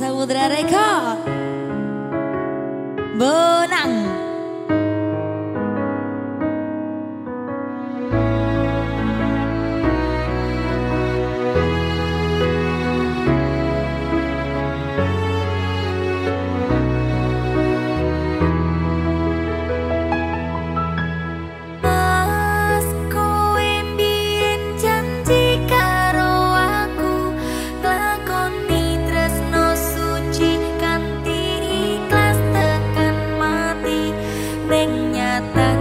Samudra Rekha. Bo mengatakan